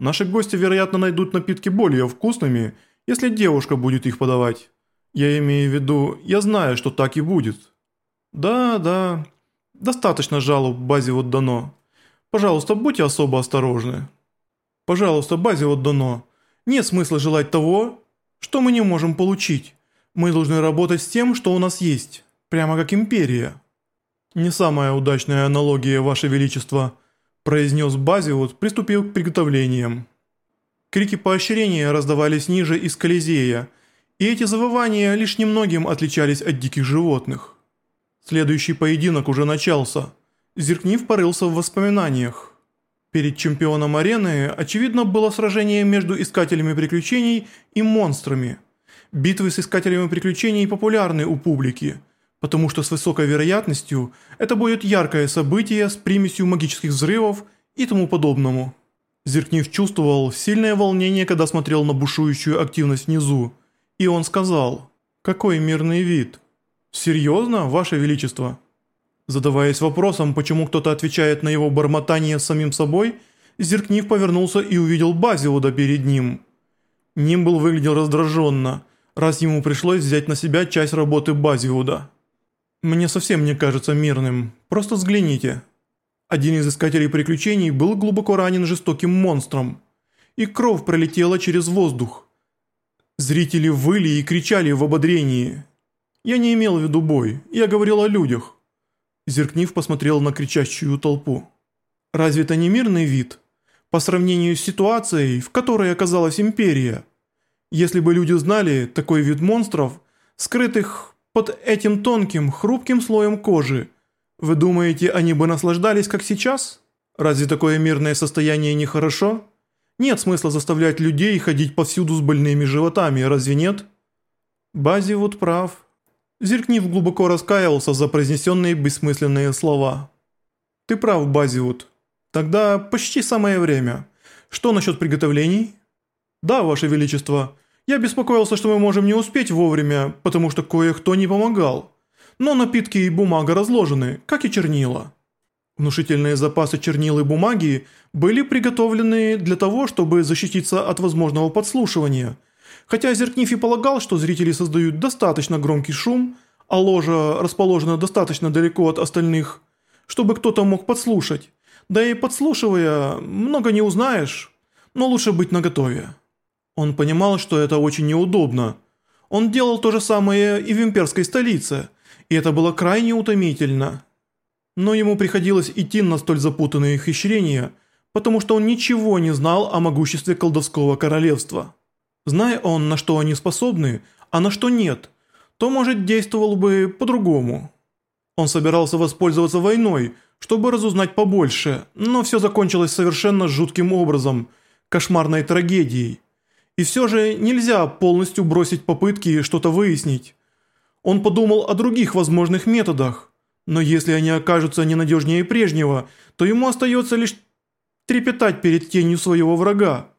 Наши гости, вероятно, найдут напитки более вкусными, если девушка будет их подавать. Я имею в виду, я знаю, что так и будет. Да, да, достаточно жалоб базе вот дано. Пожалуйста, будьте особо осторожны. Пожалуйста, базе вот дано. Нет смысла желать того, что мы не можем получить. Мы должны работать с тем, что у нас есть, прямо как империя. Не самая удачная аналогия, Ваше Величество, произнес Базиут, приступил к приготовлениям. Крики поощрения раздавались ниже из Колизея, и эти завывания лишь немногим отличались от диких животных. Следующий поединок уже начался. Зеркнив порылся в воспоминаниях. Перед чемпионом арены, очевидно, было сражение между искателями приключений и монстрами. Битвы с искателями приключений популярны у публики, потому что с высокой вероятностью это будет яркое событие с примесью магических взрывов и тому подобному. Зеркнив чувствовал сильное волнение, когда смотрел на бушующую активность внизу, и он сказал «Какой мирный вид!» «Серьезно, Ваше Величество?» Задаваясь вопросом, почему кто-то отвечает на его бормотание самим собой, Зеркнив повернулся и увидел Базиуда перед ним. Нимбл выглядел раздраженно, раз ему пришлось взять на себя часть работы Базиуда. «Мне совсем не кажется мирным, просто взгляните». Один из искателей приключений был глубоко ранен жестоким монстром, и кровь пролетела через воздух. Зрители выли и кричали в ободрении. Я не имел в виду бой, я говорил о людях. Зеркнив посмотрел на кричащую толпу. Разве это не мирный вид? По сравнению с ситуацией, в которой оказалась империя. Если бы люди знали такой вид монстров, скрытых под этим тонким, хрупким слоем кожи, вы думаете, они бы наслаждались, как сейчас? Разве такое мирное состояние нехорошо? Нет смысла заставлять людей ходить повсюду с больными животами, разве нет? Бази вот прав. Зеркнив глубоко раскаялся за произнесенные бессмысленные слова. «Ты прав, Базиут. Тогда почти самое время. Что насчет приготовлений?» «Да, Ваше Величество. Я беспокоился, что мы можем не успеть вовремя, потому что кое-кто не помогал. Но напитки и бумага разложены, как и чернила». Внушительные запасы чернил и бумаги были приготовлены для того, чтобы защититься от возможного подслушивания – Хотя Зеркнифи полагал, что зрители создают достаточно громкий шум, а ложа расположена достаточно далеко от остальных, чтобы кто-то мог подслушать. Да и подслушивая, много не узнаешь, но лучше быть наготове. Он понимал, что это очень неудобно. Он делал то же самое и в имперской столице, и это было крайне утомительно. Но ему приходилось идти на столь запутанные хищрения, потому что он ничего не знал о могуществе колдовского королевства. Зная он, на что они способны, а на что нет, то, может, действовал бы по-другому. Он собирался воспользоваться войной, чтобы разузнать побольше, но все закончилось совершенно жутким образом, кошмарной трагедией. И все же нельзя полностью бросить попытки что-то выяснить. Он подумал о других возможных методах, но если они окажутся ненадежнее прежнего, то ему остается лишь трепетать перед тенью своего врага.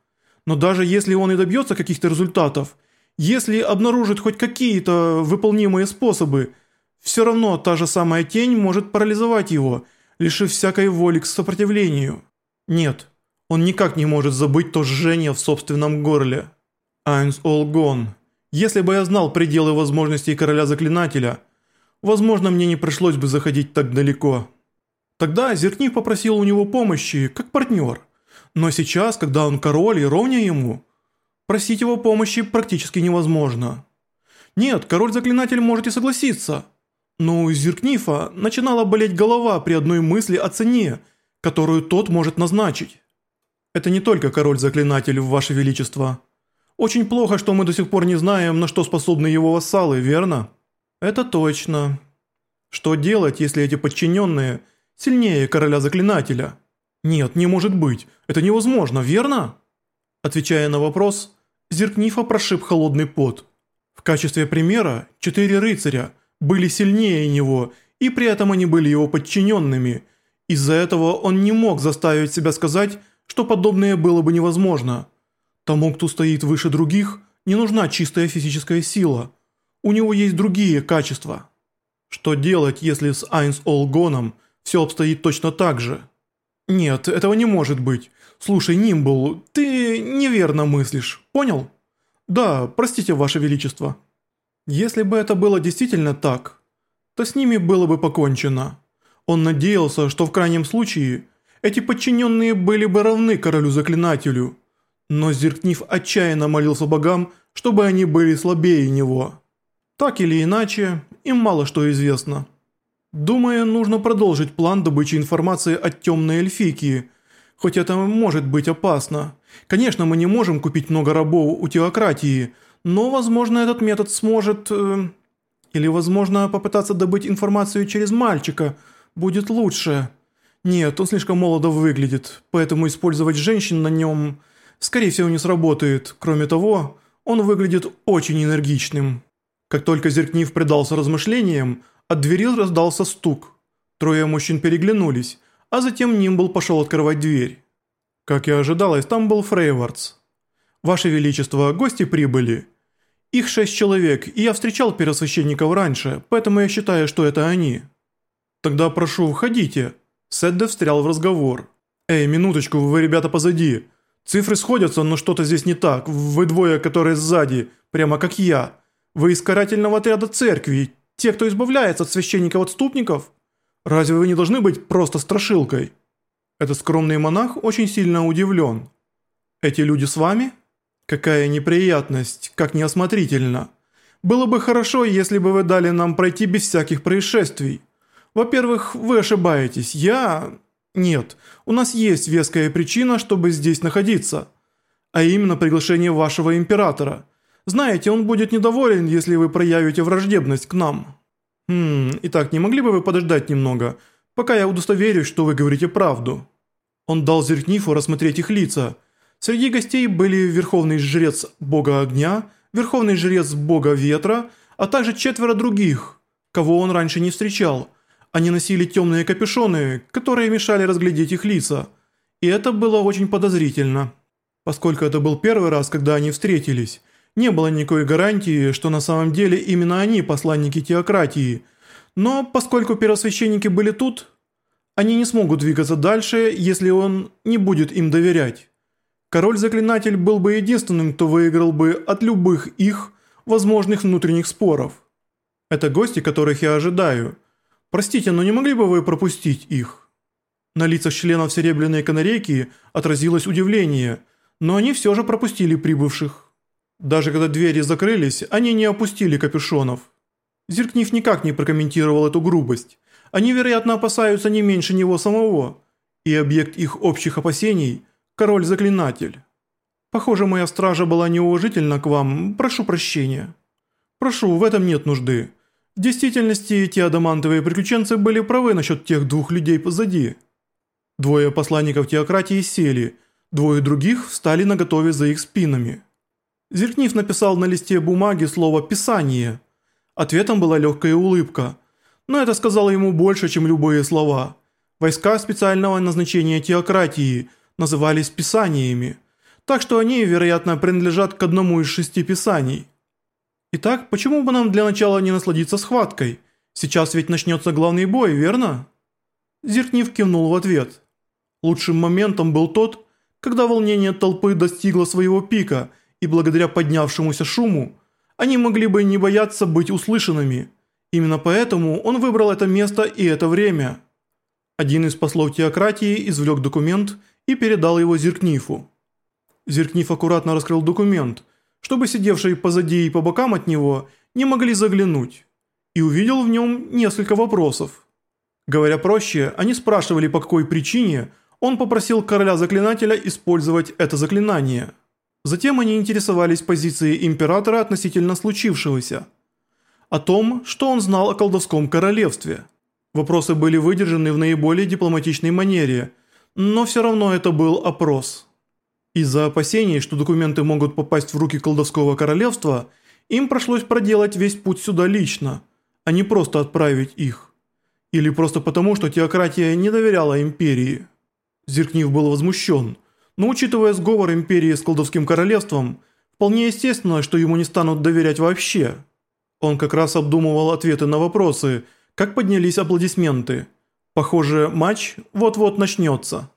Но даже если он и добьется каких-то результатов, если обнаружит хоть какие-то выполнимые способы, все равно та же самая тень может парализовать его, лишив всякой воли к сопротивлению. Нет, он никак не может забыть то жжение в собственном горле. Айнс Олгон. Если бы я знал пределы возможностей короля-заклинателя, возможно, мне не пришлось бы заходить так далеко. Тогда Зеркнив попросил у него помощи, как партнер – но сейчас, когда он король и ровня ему, просить его помощи практически невозможно. Нет, король-заклинатель может и согласиться. Но у Зеркнифа начинала болеть голова при одной мысли о цене, которую тот может назначить. Это не только король-заклинатель, ваше величество. Очень плохо, что мы до сих пор не знаем, на что способны его вассалы, верно? Это точно. Что делать, если эти подчиненные сильнее короля-заклинателя? «Нет, не может быть. Это невозможно, верно?» Отвечая на вопрос, Зеркнифа прошиб холодный пот. В качестве примера, четыре рыцаря были сильнее него, и при этом они были его подчиненными. Из-за этого он не мог заставить себя сказать, что подобное было бы невозможно. Тому, кто стоит выше других, не нужна чистая физическая сила. У него есть другие качества. Что делать, если с Айнс Олгоном все обстоит точно так же? «Нет, этого не может быть. Слушай, Нимбл, ты неверно мыслишь, понял?» «Да, простите, Ваше Величество». Если бы это было действительно так, то с ними было бы покончено. Он надеялся, что в крайнем случае эти подчиненные были бы равны королю-заклинателю, но Зеркнив отчаянно молился богам, чтобы они были слабее него. Так или иначе, им мало что известно. Думаю, нужно продолжить план добычи информации от темной эльфийки, хоть это может быть опасно. Конечно, мы не можем купить много рабов у теократии, но, возможно, этот метод сможет... Э, или, возможно, попытаться добыть информацию через мальчика будет лучше. Нет, он слишком молодо выглядит, поэтому использовать женщин на нем, скорее всего, не сработает. Кроме того, он выглядит очень энергичным. Как только Зеркнив предался размышлениям, от двери раздался стук. Трое мужчин переглянулись, а затем Нимбл пошел открывать дверь. Как и ожидалось, там был Фрейвардс. «Ваше Величество, гости прибыли. Их шесть человек, и я встречал первосвященников раньше, поэтому я считаю, что это они». «Тогда прошу, входите». Седде встрял в разговор. «Эй, минуточку, вы ребята позади. Цифры сходятся, но что-то здесь не так. Вы двое, которые сзади, прямо как я. Вы из карательного отряда церкви, те, кто избавляется от священников-отступников? Разве вы не должны быть просто страшилкой?» Этот скромный монах очень сильно удивлен. «Эти люди с вами?» Какая неприятность, как неосмотрительно. Было бы хорошо, если бы вы дали нам пройти без всяких происшествий. Во-первых, вы ошибаетесь. Я... Нет, у нас есть веская причина, чтобы здесь находиться. А именно приглашение вашего императора. Знаете, он будет недоволен, если вы проявите враждебность к нам. Хм, итак, не могли бы вы подождать немного, пока я удостоверюсь, что вы говорите правду? Он дал Зеркнифу рассмотреть их лица – Среди гостей были верховный жрец бога огня, верховный жрец бога ветра, а также четверо других, кого он раньше не встречал. Они носили темные капюшоны, которые мешали разглядеть их лица. И это было очень подозрительно. Поскольку это был первый раз, когда они встретились, не было никакой гарантии, что на самом деле именно они посланники теократии. Но поскольку первосвященники были тут, они не смогут двигаться дальше, если он не будет им доверять. Король-заклинатель был бы единственным, кто выиграл бы от любых их возможных внутренних споров. Это гости, которых я ожидаю. Простите, но не могли бы вы пропустить их? На лицах членов Серебряной Канарейки отразилось удивление, но они все же пропустили прибывших. Даже когда двери закрылись, они не опустили капюшонов. Зеркнив никак не прокомментировал эту грубость. Они, вероятно, опасаются не меньше него самого. И объект их общих опасений – король-заклинатель. Похоже, моя стража была неуважительна к вам, прошу прощения. Прошу, в этом нет нужды. В действительности, эти адамантовые приключенцы были правы насчет тех двух людей позади. Двое посланников теократии сели, двое других встали наготове за их спинами. Зеркнив написал на листе бумаги слово «писание». Ответом была легкая улыбка, но это сказало ему больше, чем любые слова. Войска специального назначения теократии – назывались писаниями, так что они, вероятно, принадлежат к одному из шести писаний. Итак, почему бы нам для начала не насладиться схваткой? Сейчас ведь начнется главный бой, верно? Зеркнив кивнул в ответ. Лучшим моментом был тот, когда волнение толпы достигло своего пика, и благодаря поднявшемуся шуму, они могли бы не бояться быть услышанными. Именно поэтому он выбрал это место и это время. Один из послов теократии извлек документ и передал его Зеркнифу. Зеркниф аккуратно раскрыл документ, чтобы сидевшие позади и по бокам от него не могли заглянуть, и увидел в нем несколько вопросов. Говоря проще, они спрашивали, по какой причине он попросил короля-заклинателя использовать это заклинание. Затем они интересовались позицией императора относительно случившегося, о том, что он знал о колдовском королевстве. Вопросы были выдержаны в наиболее дипломатичной манере – но все равно это был опрос. Из-за опасений, что документы могут попасть в руки колдовского королевства, им пришлось проделать весь путь сюда лично, а не просто отправить их. Или просто потому, что теократия не доверяла империи. Зеркнив был возмущен, но учитывая сговор империи с колдовским королевством, вполне естественно, что ему не станут доверять вообще. Он как раз обдумывал ответы на вопросы, как поднялись аплодисменты – Похоже, матч вот-вот начнется.